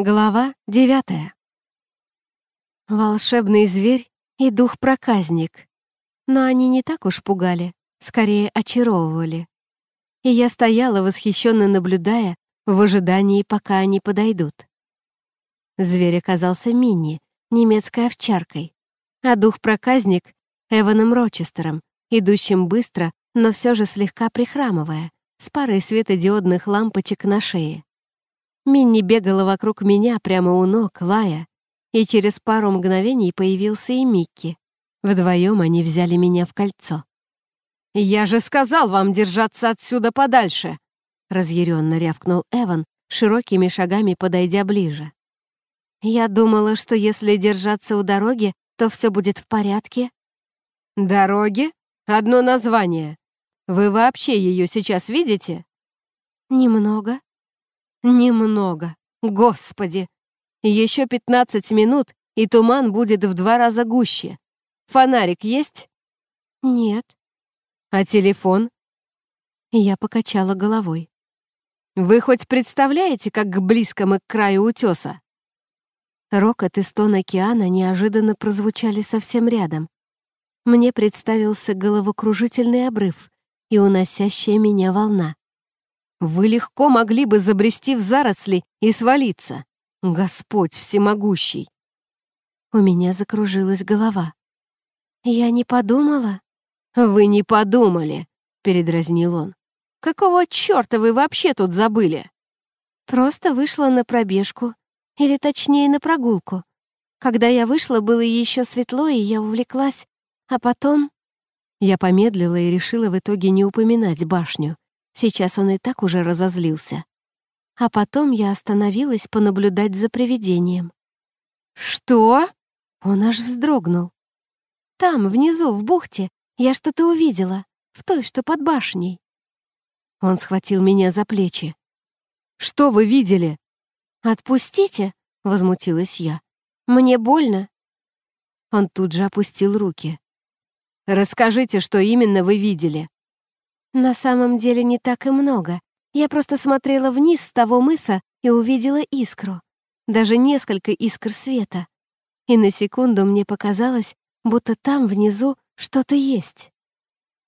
Глава девятая. Волшебный зверь и дух-проказник. Но они не так уж пугали, скорее очаровывали. И я стояла, восхищенно наблюдая, в ожидании, пока они подойдут. Зверь оказался Минни, немецкой овчаркой, а дух-проказник — Эваном Рочестером, идущим быстро, но все же слегка прихрамывая, с парой светодиодных лампочек на шее. Минни бегала вокруг меня прямо у ног, лая, и через пару мгновений появился и Микки. Вдвоем они взяли меня в кольцо. «Я же сказал вам держаться отсюда подальше!» разъяренно рявкнул Эван, широкими шагами подойдя ближе. «Я думала, что если держаться у дороги, то все будет в порядке». «Дороги? Одно название. Вы вообще ее сейчас видите?» «Немного», Немного. Господи! Еще 15 минут, и туман будет в два раза гуще. Фонарик есть? Нет. А телефон? Я покачала головой. Вы хоть представляете, как близко мы к краю утеса? Рокот и стон океана неожиданно прозвучали совсем рядом. Мне представился головокружительный обрыв и уносящая меня волна. Вы легко могли бы забрести в заросли и свалиться. Господь всемогущий!» У меня закружилась голова. «Я не подумала?» «Вы не подумали!» — передразнил он. «Какого черта вы вообще тут забыли?» «Просто вышла на пробежку. Или точнее, на прогулку. Когда я вышла, было еще светло, и я увлеклась. А потом...» Я помедлила и решила в итоге не упоминать башню. Сейчас он и так уже разозлился. А потом я остановилась понаблюдать за привидением. «Что?» Он аж вздрогнул. «Там, внизу, в бухте, я что-то увидела, в той, что под башней». Он схватил меня за плечи. «Что вы видели?» «Отпустите!» — возмутилась я. «Мне больно!» Он тут же опустил руки. «Расскажите, что именно вы видели!» «На самом деле не так и много. Я просто смотрела вниз с того мыса и увидела искру. Даже несколько искр света. И на секунду мне показалось, будто там внизу что-то есть».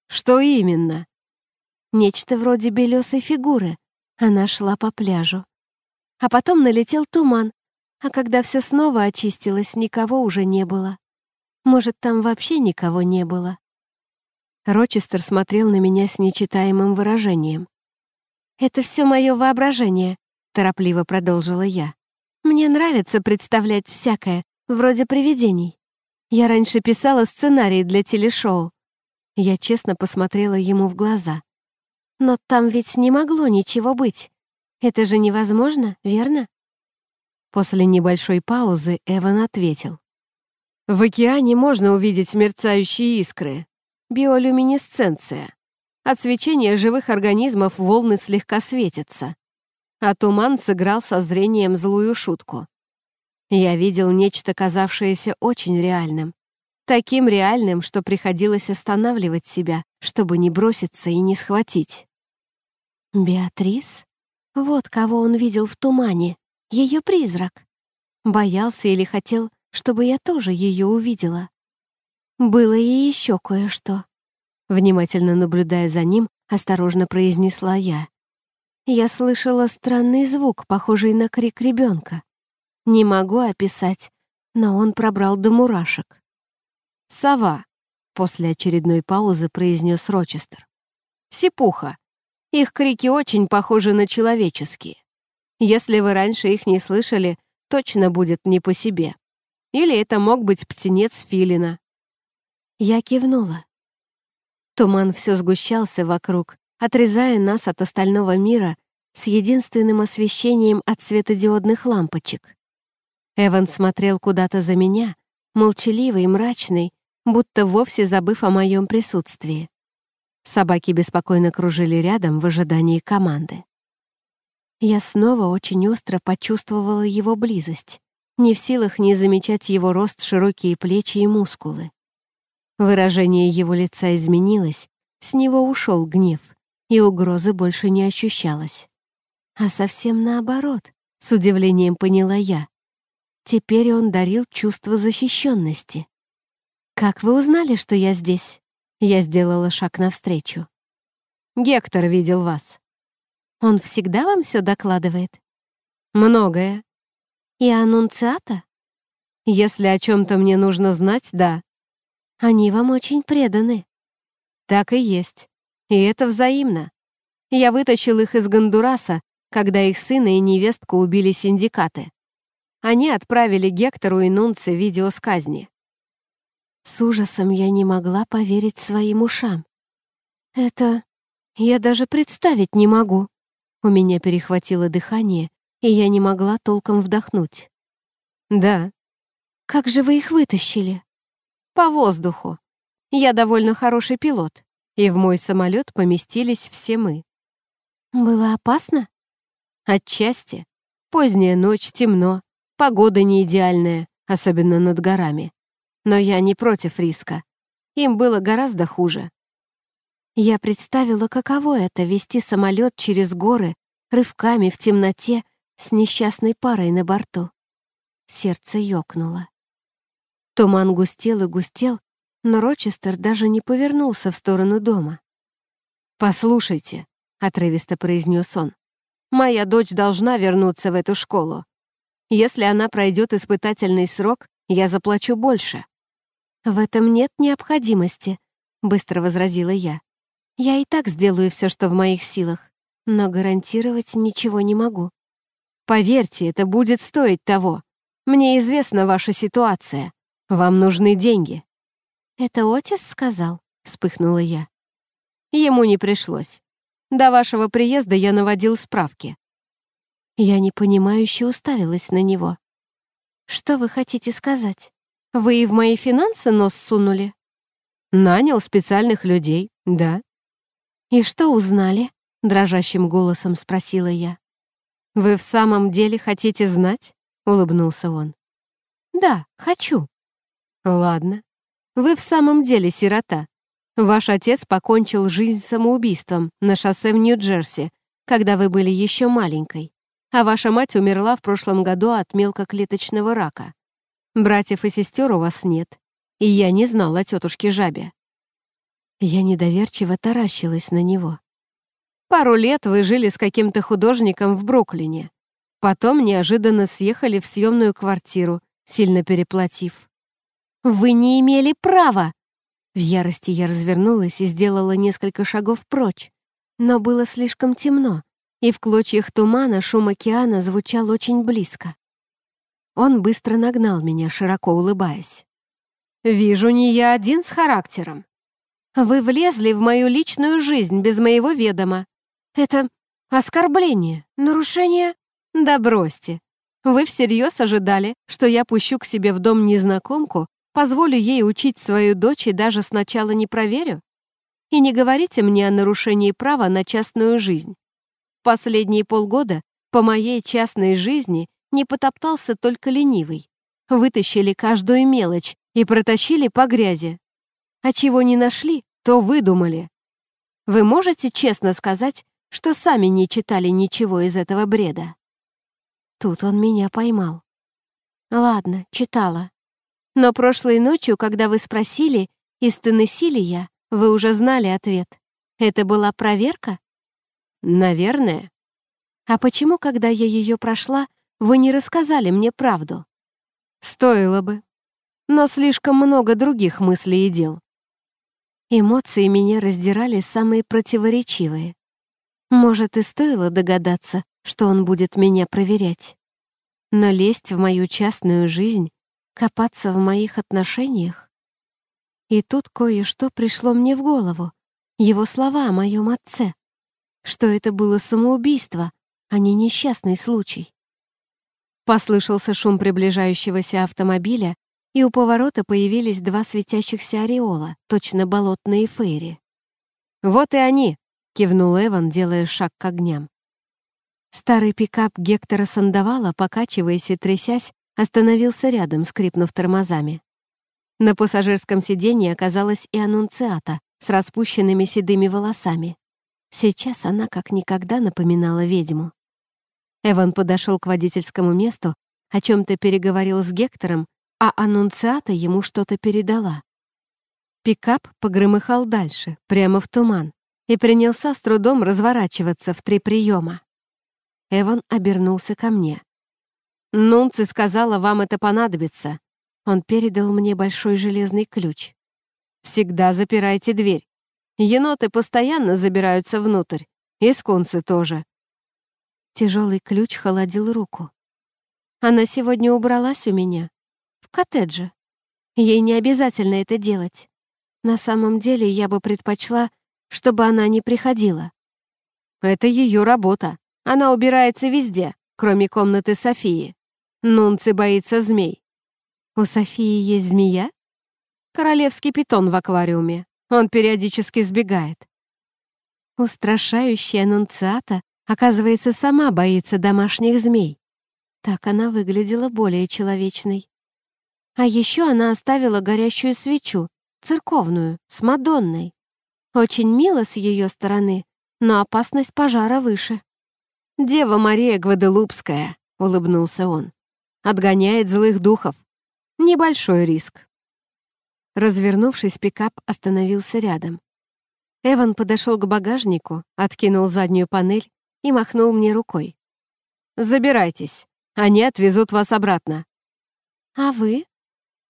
«Что именно?» Нечто вроде белесой фигуры. Она шла по пляжу. А потом налетел туман, а когда все снова очистилось, никого уже не было. Может, там вообще никого не было. Рочестер смотрел на меня с нечитаемым выражением. «Это все мое воображение», — торопливо продолжила я. «Мне нравится представлять всякое, вроде привидений. Я раньше писала сценарий для телешоу». Я честно посмотрела ему в глаза. «Но там ведь не могло ничего быть. Это же невозможно, верно?» После небольшой паузы Эван ответил. «В океане можно увидеть мерцающие искры, Биолюминесценция. От свечения живых организмов волны слегка светятся. А туман сыграл со зрением злую шутку. Я видел нечто, казавшееся очень реальным. Таким реальным, что приходилось останавливать себя, чтобы не броситься и не схватить. Беатрис? Вот кого он видел в тумане. Ее призрак. Боялся или хотел, чтобы я тоже ее увидела. Было и еще кое-что. Внимательно наблюдая за ним, осторожно произнесла я. Я слышала странный звук, похожий на крик ребенка. Не могу описать, но он пробрал до мурашек. «Сова», — после очередной паузы произнес Рочестер. «Сипуха. Их крики очень похожи на человеческие. Если вы раньше их не слышали, точно будет не по себе. Или это мог быть птенец филина. Я кивнула. Туман все сгущался вокруг, отрезая нас от остального мира с единственным освещением от светодиодных лампочек. Эван смотрел куда-то за меня, молчаливый, и мрачный, будто вовсе забыв о моем присутствии. Собаки беспокойно кружили рядом в ожидании команды. Я снова очень остро почувствовала его близость, не в силах не замечать его рост, широкие плечи и мускулы. Выражение его лица изменилось, с него ушел гнев, и угрозы больше не ощущалось. А совсем наоборот, с удивлением поняла я. Теперь он дарил чувство защищенности. «Как вы узнали, что я здесь?» Я сделала шаг навстречу. «Гектор видел вас». «Он всегда вам все докладывает?» «Многое». «И аннунциата?» «Если о чем то мне нужно знать, да», они вам очень преданы». «Так и есть. И это взаимно. Я вытащил их из Гондураса, когда их сына и невестку убили синдикаты. Они отправили Гектору и Нунце видео с казни. С ужасом я не могла поверить своим ушам. Это... я даже представить не могу. У меня перехватило дыхание, и я не могла толком вдохнуть. Да. Как же вы их вытащили? по воздуху. Я довольно хороший пилот, и в мой самолет поместились все мы. Было опасно? Отчасти. Поздняя ночь, темно, погода не идеальная, особенно над горами. Но я не против риска. Им было гораздо хуже. Я представила, каково это — вести самолет через горы, рывками в темноте, с несчастной парой на борту. Сердце ёкнуло. Туман густел и густел, но Рочестер даже не повернулся в сторону дома. «Послушайте», — отрывисто произнес он, «моя дочь должна вернуться в эту школу. Если она пройдет испытательный срок, я заплачу больше». «В этом нет необходимости», — быстро возразила я. «Я и так сделаю все, что в моих силах, но гарантировать ничего не могу». «Поверьте, это будет стоить того. Мне известна ваша ситуация», вам нужны деньги». «Это Отис сказал?» — вспыхнула я. Ему не пришлось. До вашего приезда я наводил справки. Я непонимающе уставилась на него. «Что вы хотите сказать? Вы и в мои финансы нос сунули?» «Нанял специальных людей, да». «И что узнали?» — дрожащим голосом спросила я. «Вы в самом деле хотите знать?» — улыбнулся он. «Да, хочу», Ладно. Вы в самом деле сирота. Ваш отец покончил жизнь самоубийством на шоссе в Нью-Джерси, когда вы были еще маленькой, а ваша мать умерла в прошлом году от мелкоклеточного рака. Братьев и сестер у вас нет, и я не знала о тетушке Жабе. Я недоверчиво таращилась на него. Пару лет вы жили с каким-то художником в Бруклине. Потом неожиданно съехали в съемную квартиру, сильно переплатив. Вы не имели права!» В ярости я развернулась и сделала несколько шагов прочь. Но было слишком темно, и в клочьях тумана шум океана звучал очень близко. Он быстро нагнал меня, широко улыбаясь. «Вижу, не я один с характером. Вы влезли в мою личную жизнь без моего ведома. Это оскорбление, нарушение...» «Да бросьте. Вы всерьез ожидали, что я пущу к себе в дом незнакомку, Позволю ей учить свою дочь и даже сначала не проверю? И не говорите мне о нарушении права на частную жизнь. Последние полгода по моей частной жизни не потоптался только ленивый. Вытащили каждую мелочь и протащили по грязи. А чего не нашли, то выдумали. Вы можете честно сказать, что сами не читали ничего из этого бреда? Тут он меня поймал. Ладно, читала. Но прошлой ночью, когда вы спросили, из Теннесси ли я, вы уже знали ответ. Это была проверка? Наверное. А почему, когда я ее прошла, вы не рассказали мне правду? Стоило бы. Но слишком много других мыслей и дел. Эмоции меня раздирали самые противоречивые. Может, и стоило догадаться, что он будет меня проверять. Но лезть в мою частную жизнь Копаться в моих отношениях? И тут кое-что пришло мне в голову. Его слова о моем отце. Что это было самоубийство, а не несчастный случай. Послышался шум приближающегося автомобиля, и у поворота появились два светящихся ореола, точно болотные фейри. «Вот и они!» — кивнул Эван, делая шаг к огням. Старый пикап Гектора Сандавала, покачиваясь и трясясь, остановился рядом, скрипнув тормозами. На пассажирском сиденье оказалась и Анунциата с распущенными седыми волосами. Сейчас она как никогда напоминала ведьму. Эван подошел к водительскому месту, о чем то переговорил с Гектором, а Анунциата ему что-то передала. Пикап погромыхал дальше, прямо в туман, и принялся с трудом разворачиваться в три приема. Эван обернулся ко мне. Нунци сказала, вам это понадобится. Он передал мне большой железный ключ. Всегда запирайте дверь. Еноты постоянно забираются внутрь. И скунсы тоже. Тяжелый ключ холодил руку. Она сегодня убралась у меня. В коттедже. Ей не обязательно это делать. На самом деле я бы предпочла, чтобы она не приходила. Это ее работа. Она убирается везде, кроме комнаты Софии. Нунци боится змей. У Софии есть змея? Королевский питон в аквариуме. Он периодически сбегает. Устрашающая нунциата, оказывается, сама боится домашних змей. Так она выглядела более человечной. А еще она оставила горящую свечу, церковную, с Мадонной. Очень мило с ее стороны, но опасность пожара выше. «Дева Мария Гваделупская», — улыбнулся он. Отгоняет злых духов. Небольшой риск. Развернувшись, пикап остановился рядом. Эван подошел к багажнику, откинул заднюю панель и махнул мне рукой. «Забирайтесь, они отвезут вас обратно». «А вы?»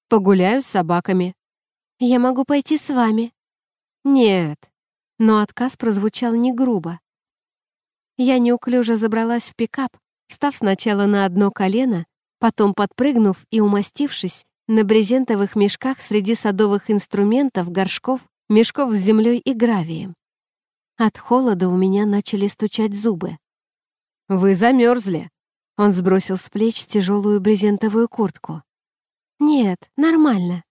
«Погуляю с собаками». «Я могу пойти с вами». «Нет». Но отказ прозвучал не грубо. Я неуклюже забралась в пикап, встав сначала на одно колено, Потом, подпрыгнув и умастившись, на брезентовых мешках среди садовых инструментов, горшков, мешков с землей и гравием. От холода у меня начали стучать зубы. «Вы замерзли!» Он сбросил с плеч тяжелую брезентовую куртку. «Нет, нормально».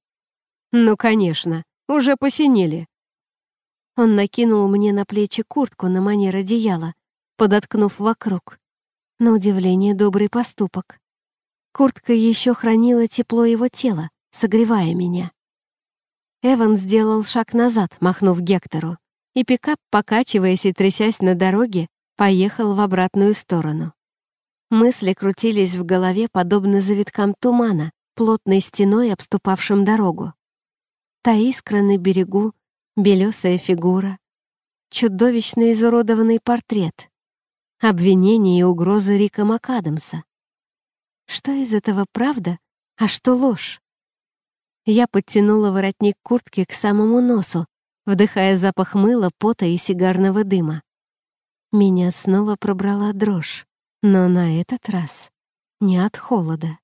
«Ну, конечно, уже посинели». Он накинул мне на плечи куртку на манер одеяла, подоткнув вокруг. На удивление, добрый поступок. Куртка еще хранила тепло его тела, согревая меня. Эван сделал шаг назад, махнув Гектору, и пикап, покачиваясь и трясясь на дороге, поехал в обратную сторону. Мысли крутились в голове, подобно завиткам тумана, плотной стеной обступавшим дорогу. Та искра на берегу, белесая фигура, чудовищно изуродованный портрет, обвинение и угрозы Рика МакАдамса, что из этого правда, а что ложь? Я подтянула воротник куртки к самому носу, вдыхая запах мыла, пота и сигарного дыма. Меня снова пробрала дрожь, но на этот раз не от холода.